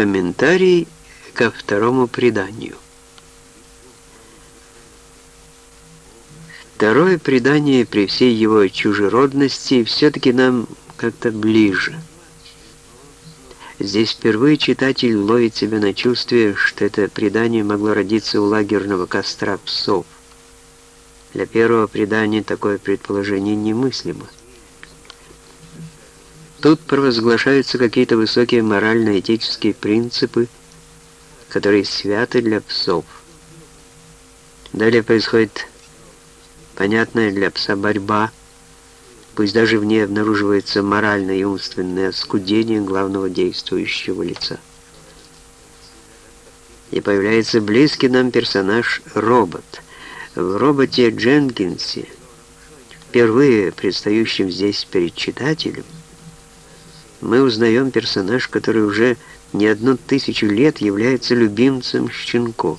Комментарий ко второму преданию. Второе предание при всей его чужеродности все-таки нам как-то ближе. Здесь впервые читатель ловит себя на чувстве, что это предание могло родиться у лагерного костра псов. Для первого предания такое предположение немыслимо. Тут провозглашаются какие-то высокие морально-этические принципы, которые святы для псов. Далее происходит понятная для пса борьба, пусть даже в ней обнаруживается моральное и умственное оскудение главного действующего лица. И появляется близкий нам персонаж робот. В роботе Дженкинсе, впервые предстающем здесь перед читателем, мы узнаем персонаж, который уже не одну тысячу лет является любимцем щенков.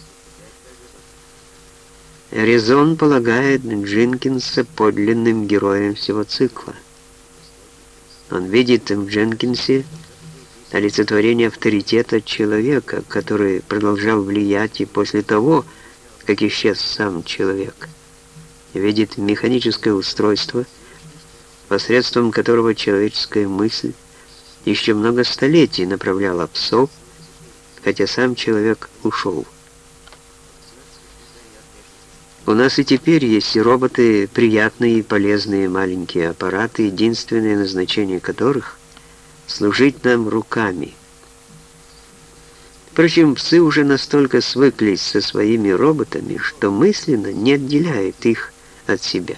Резон полагает Дженкинса подлинным героем всего цикла. Он видит в Дженкинсе олицетворение авторитета человека, который продолжал влиять и после того, как исчез сам человек. Видит механическое устройство, посредством которого человеческая мысль еще много столетий направляла псов, хотя сам человек ушел. У нас и теперь есть роботы, приятные и полезные маленькие аппараты, единственное назначение которых — служить нам руками. Впрочем, псы уже настолько свыклись со своими роботами, что мысленно не отделяют их от себя.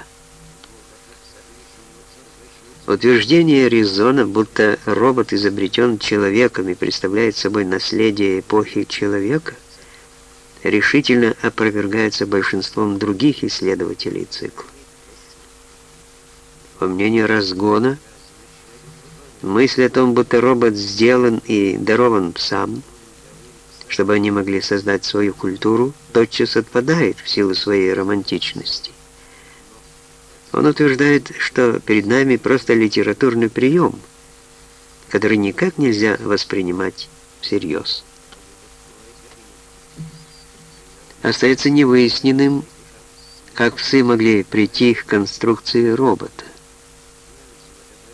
Утверждение Резона, будто робот изобретен человеком и представляет собой наследие эпохи человека, решительно опровергается большинством других исследователей цикла. По мнению Разгона, мысль о том, будто робот сделан и дарован псам, чтобы они могли создать свою культуру, тотчас отпадает в силу своей романтичности. Он утверждает, что перед нами просто литературный прием, который никак нельзя воспринимать всерьез. Остается невыясненным, как псы могли прийти к конструкции робота.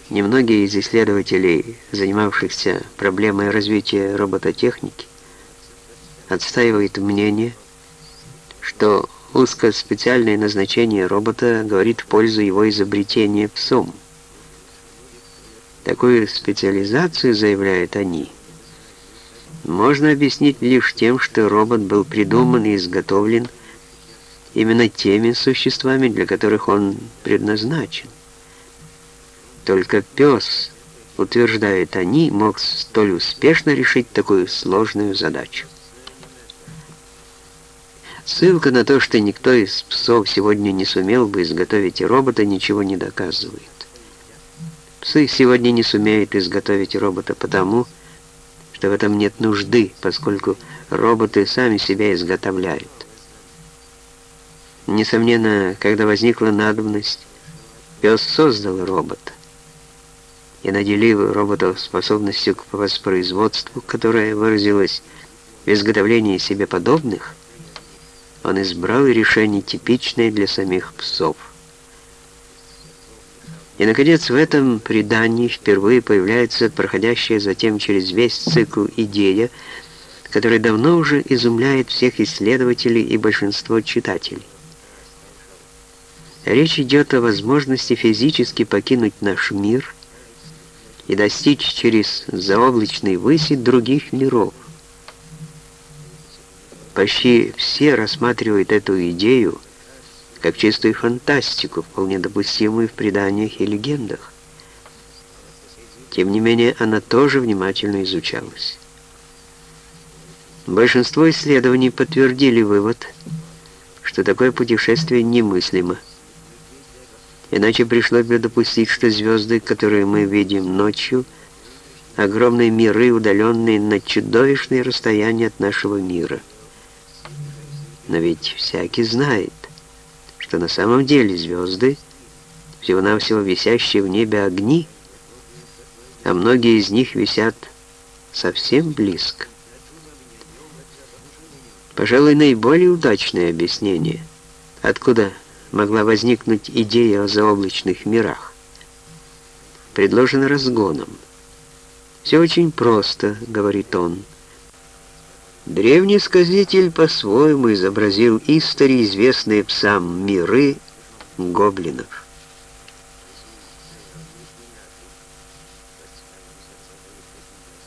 Немногие из исследователей, занимавшихся проблемой развития робототехники, отстаивают мнение, что узкоспециальное назначение робота говорит в пользу его изобретения псом. Такую специализацию, заявляют они, можно объяснить лишь тем, что робот был придуман и изготовлен именно теми существами, для которых он предназначен. Только пес, утверждают они, мог столь успешно решить такую сложную задачу. Ссылка на то, что никто из псов сегодня не сумел бы изготовить робота, ничего не доказывает. Псы сегодня не сумеют изготовить робота потому, что в этом нет нужды, поскольку роботы сами себя изготовляют. Несомненно, когда возникла надобность, пес создал робота и наделил роботов способностью к воспроизводству, которая выразилась в изготовлении себе подобных, он избрал решение типичное для самих псов. И, наконец, в этом предании впервые появляется проходящая затем через весь цикл идея, которая давно уже изумляет всех исследователей и большинство читателей. Речь идет о возможности физически покинуть наш мир и достичь через заоблачные выси других миров. Почти все рассматривают эту идею как чистую фантастику, вполне допустимую в преданиях и легендах. Тем не менее, она тоже внимательно изучалась. Большинство исследований подтвердили вывод, что такое путешествие немыслимо. Иначе пришлось бы допустить, что звезды, которые мы видим ночью, огромные миры, удаленные на чудовищные расстояния от нашего мира – но ведь всякий знает, что на самом деле звезды всего-навсего висящие в небе огни, а многие из них висят совсем близко. Пожалуй, наиболее удачное объяснение, откуда могла возникнуть идея о заоблачных мирах. Предложено разгоном. «Все очень просто», — говорит он. Древний сказитель по-своему изобразил истории, известные псам миры гоблинов.